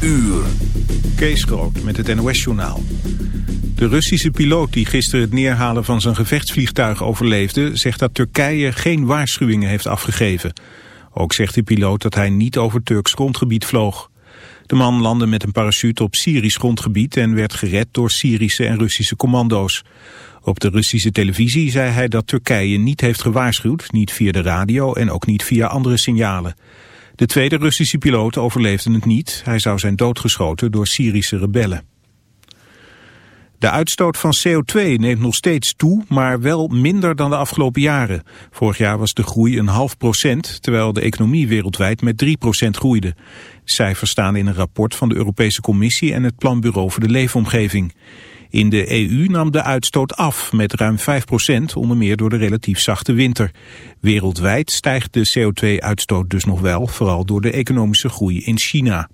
uur. Kees Groot met het NOS-journaal. De Russische piloot die gisteren het neerhalen van zijn gevechtsvliegtuig overleefde... zegt dat Turkije geen waarschuwingen heeft afgegeven. Ook zegt de piloot dat hij niet over Turks grondgebied vloog. De man landde met een parachute op Syrisch grondgebied... en werd gered door Syrische en Russische commando's. Op de Russische televisie zei hij dat Turkije niet heeft gewaarschuwd... niet via de radio en ook niet via andere signalen. De tweede Russische piloot overleefde het niet. Hij zou zijn doodgeschoten door Syrische rebellen. De uitstoot van CO2 neemt nog steeds toe, maar wel minder dan de afgelopen jaren. Vorig jaar was de groei een half procent, terwijl de economie wereldwijd met 3 procent groeide. cijfers staan in een rapport van de Europese Commissie en het Planbureau voor de Leefomgeving. In de EU nam de uitstoot af met ruim 5% onder meer door de relatief zachte winter. Wereldwijd stijgt de CO2-uitstoot dus nog wel, vooral door de economische groei in China.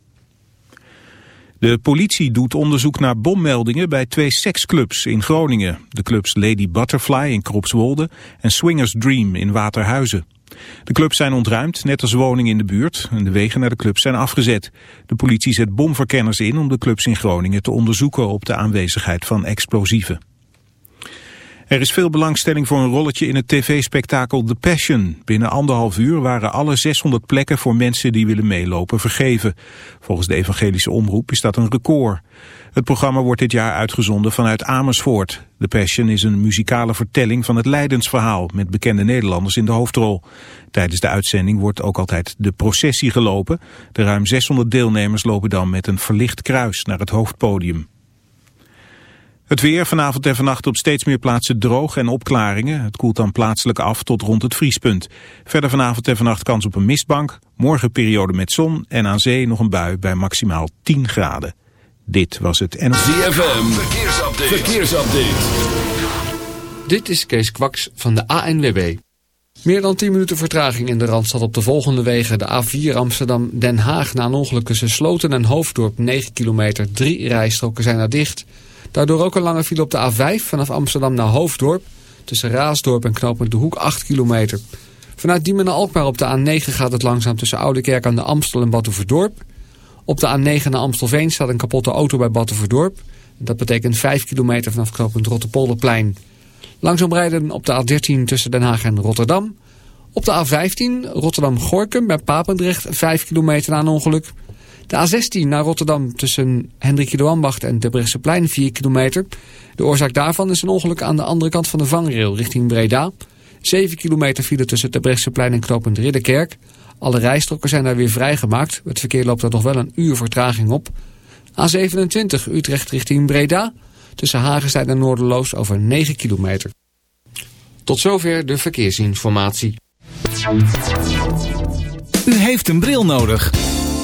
De politie doet onderzoek naar bommeldingen bij twee seksclubs in Groningen. De clubs Lady Butterfly in Kropswolde en Swingers Dream in Waterhuizen. De clubs zijn ontruimd, net als woningen in de buurt. En de wegen naar de clubs zijn afgezet. De politie zet bomverkenners in om de clubs in Groningen te onderzoeken op de aanwezigheid van explosieven. Er is veel belangstelling voor een rolletje in het tv-spektakel The Passion. Binnen anderhalf uur waren alle 600 plekken voor mensen die willen meelopen vergeven. Volgens de evangelische omroep is dat een record. Het programma wordt dit jaar uitgezonden vanuit Amersfoort. The Passion is een muzikale vertelling van het Leidensverhaal... met bekende Nederlanders in de hoofdrol. Tijdens de uitzending wordt ook altijd de processie gelopen. De ruim 600 deelnemers lopen dan met een verlicht kruis naar het hoofdpodium. Het weer vanavond en vannacht op steeds meer plaatsen droog en opklaringen. Het koelt dan plaatselijk af tot rond het vriespunt. Verder vanavond en vannacht kans op een mistbank. Morgen periode met zon en aan zee nog een bui bij maximaal 10 graden. Dit was het NLV. ZFM, verkeersupdate. verkeersupdate. Dit is Kees Kwaks van de ANWB. Meer dan 10 minuten vertraging in de Randstad op de volgende wegen. De A4 Amsterdam-Den Haag na een ongeluk tussen Sloten en Hoofddorp 9 kilometer. Drie rijstroken zijn er dicht... Daardoor ook een lange file op de A5 vanaf Amsterdam naar Hoofddorp. Tussen Raasdorp en Knooppunt de Hoek 8 kilometer. Vanuit Diemen naar Alkmaar op de A9 gaat het langzaam tussen Oudekerk aan de Amstel en Battenverdorp. Op de A9 naar Amstelveen staat een kapotte auto bij Battenverdorp. Dat betekent 5 kilometer vanaf knooppunt Rotterpolderplein. Langzaam rijden op de A13 tussen Den Haag en Rotterdam. Op de A15 Rotterdam-Gorkum bij Papendrecht 5 kilometer na ongeluk. De A16 naar Rotterdam tussen Hendrik de Ambacht en Debrechtseplein 4 kilometer. De oorzaak daarvan is een ongeluk aan de andere kant van de vangrail richting Breda. 7 kilometer file tussen Debrechtseplein en Knopend Ridderkerk. Alle rijstroken zijn daar weer vrijgemaakt. Het verkeer loopt er nog wel een uur vertraging op. A27 Utrecht richting Breda. Tussen Hagenstein en Noorderloos over 9 kilometer. Tot zover de verkeersinformatie. U heeft een bril nodig.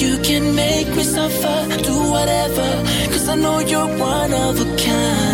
you can make me suffer, do whatever. Cause I know you're one of a kind.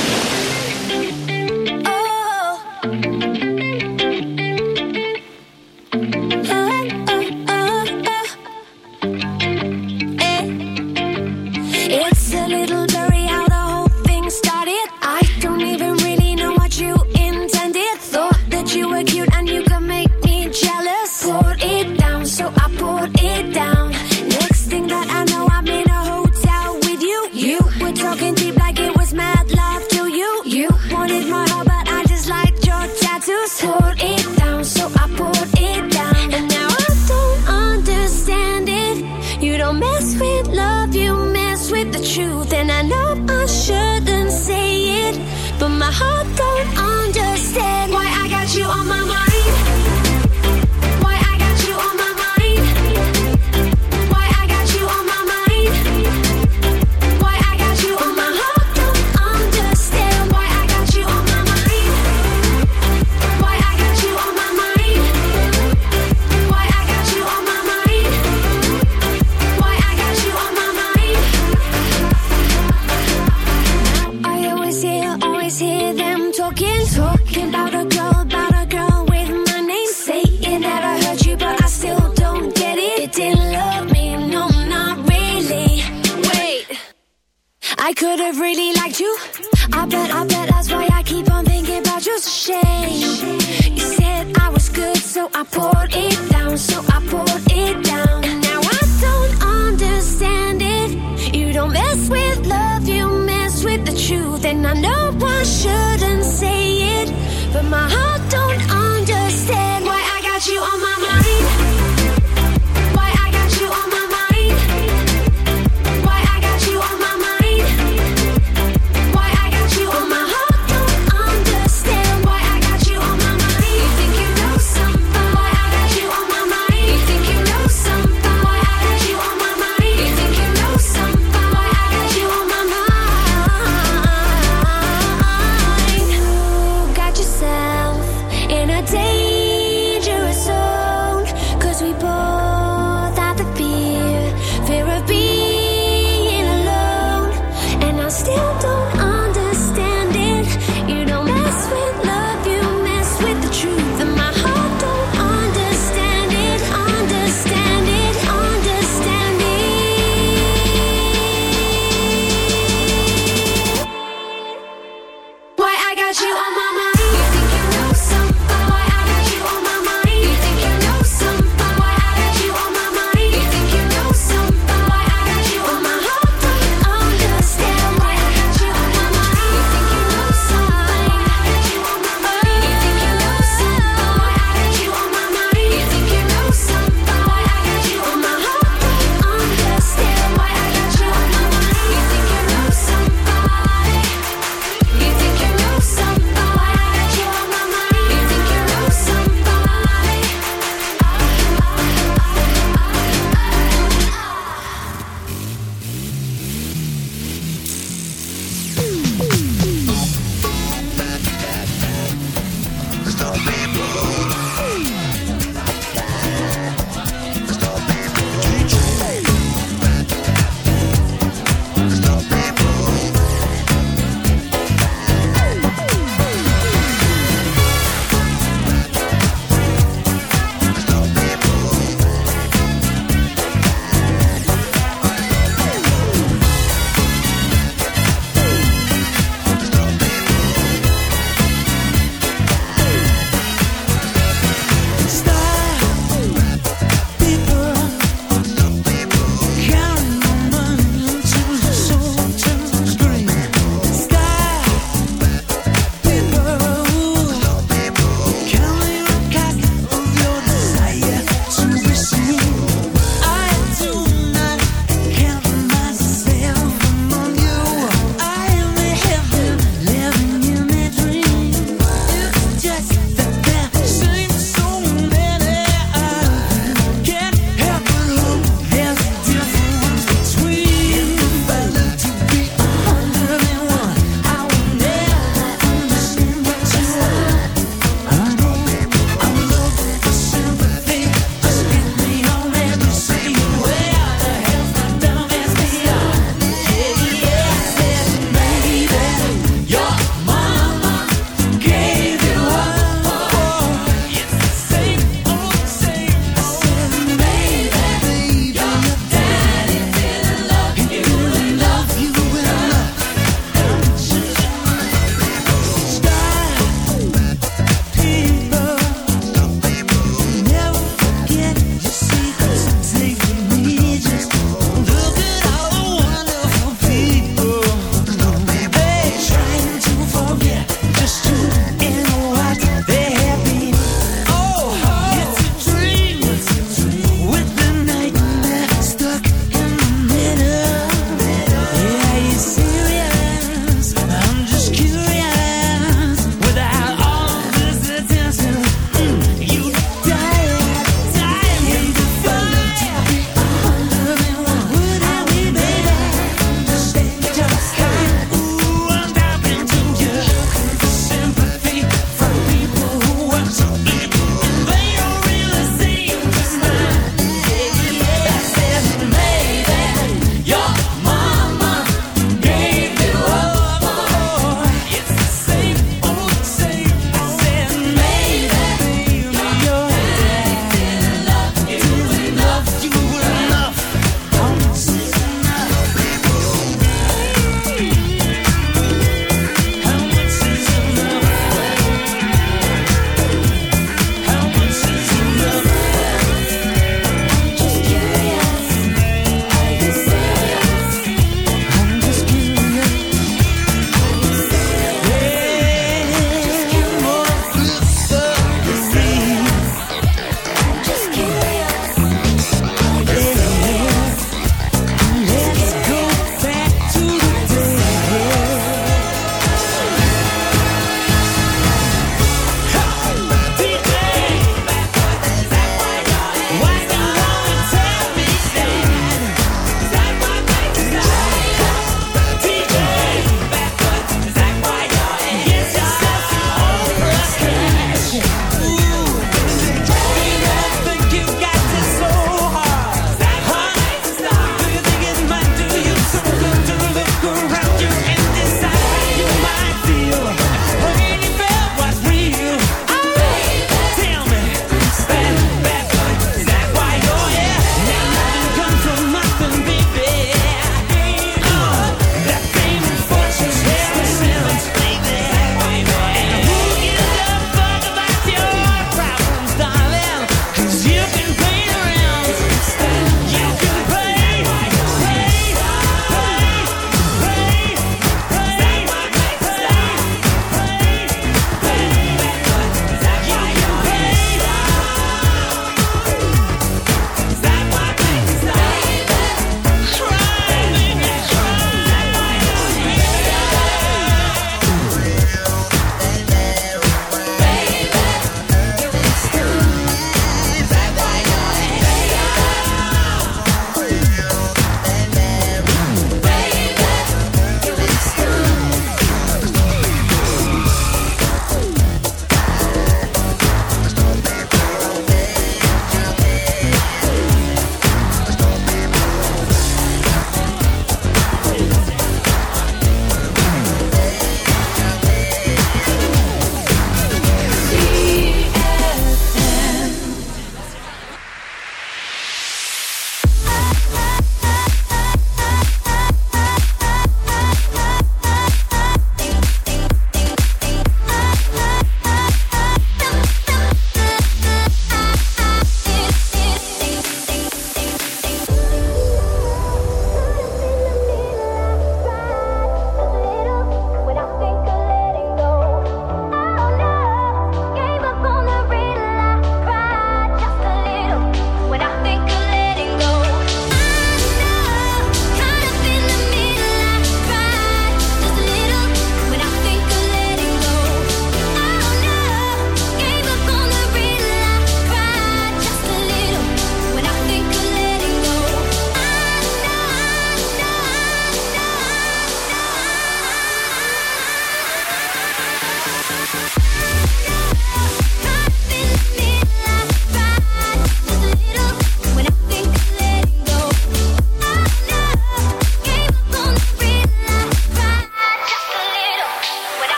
that you are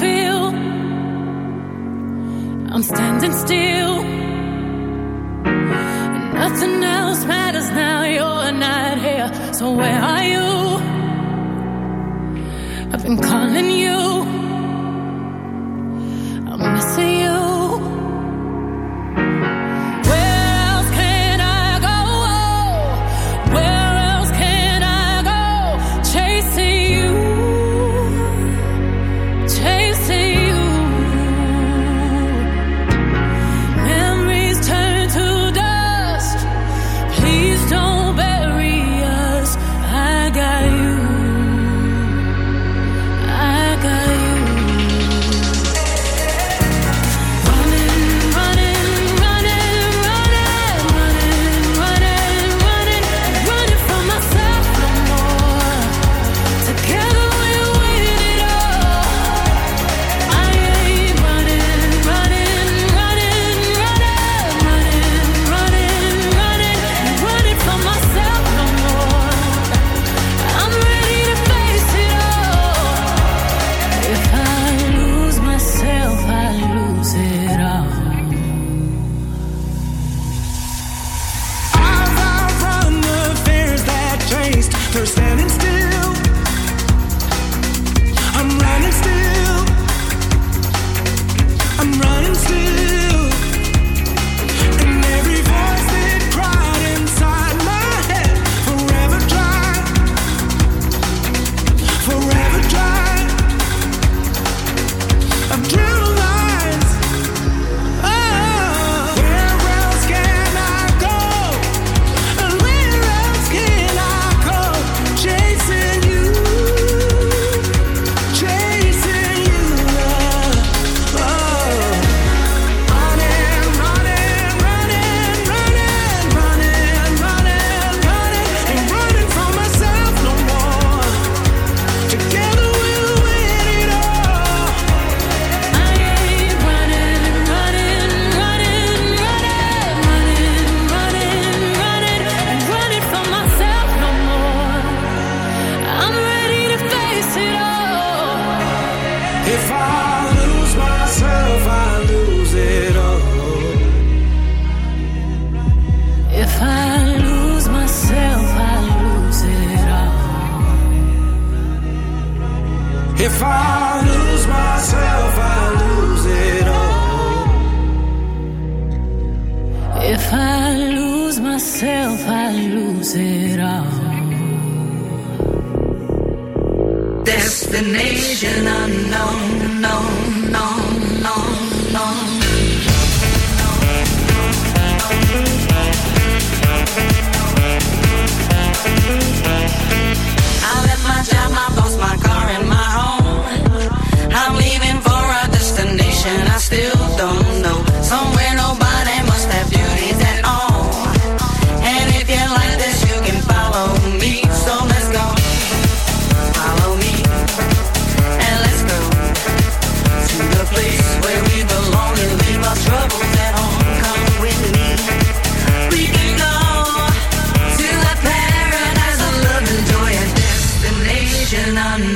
feel. I'm standing still. Nothing else matters now You're not here. So where are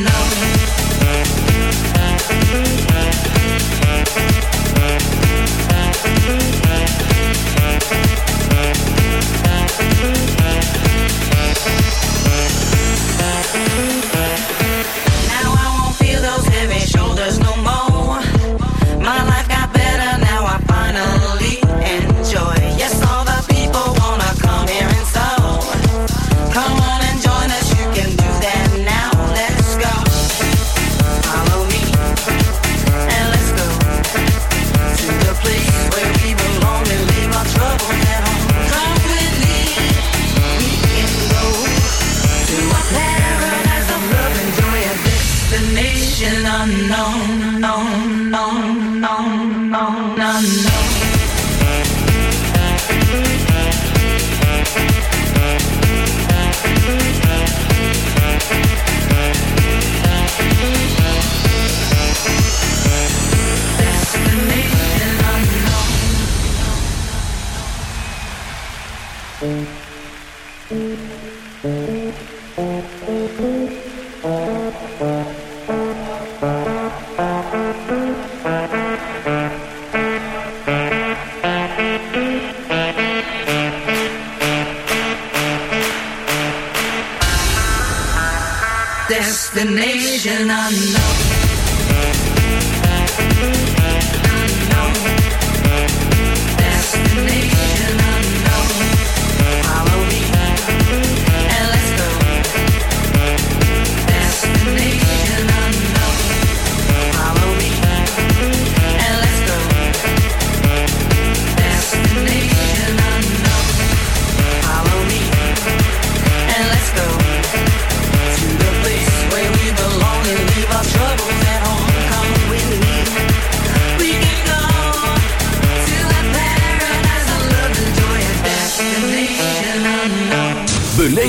know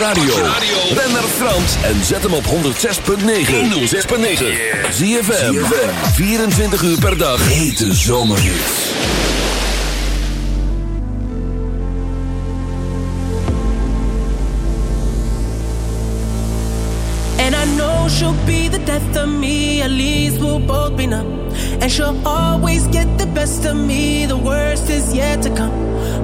Radio. Ben naar Frans en zet hem op 106.9. 106.9. ZFM. 24 uur per dag. Hete zomerhits. And I know she'll be the death of me, at least we'll both be numb. And she'll always get the best of me, the worst is yet to come.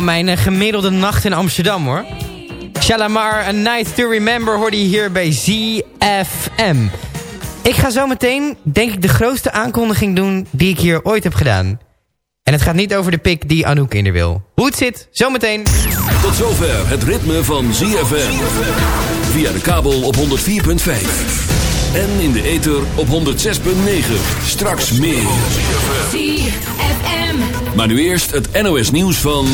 mijn eh, gemiddelde nacht in Amsterdam hoor. Shalamar, A Night to Remember hoorde je hier bij ZFM. Ik ga zo meteen, denk ik, de grootste aankondiging doen die ik hier ooit heb gedaan. En het gaat niet over de pik die Anouk in er wil. Hoe het zit, zometeen. Tot zover het ritme van ZFM. Via de kabel op 104.5. En in de ether op 106.9. Straks meer. ZFM. Maar nu eerst het NOS nieuws van...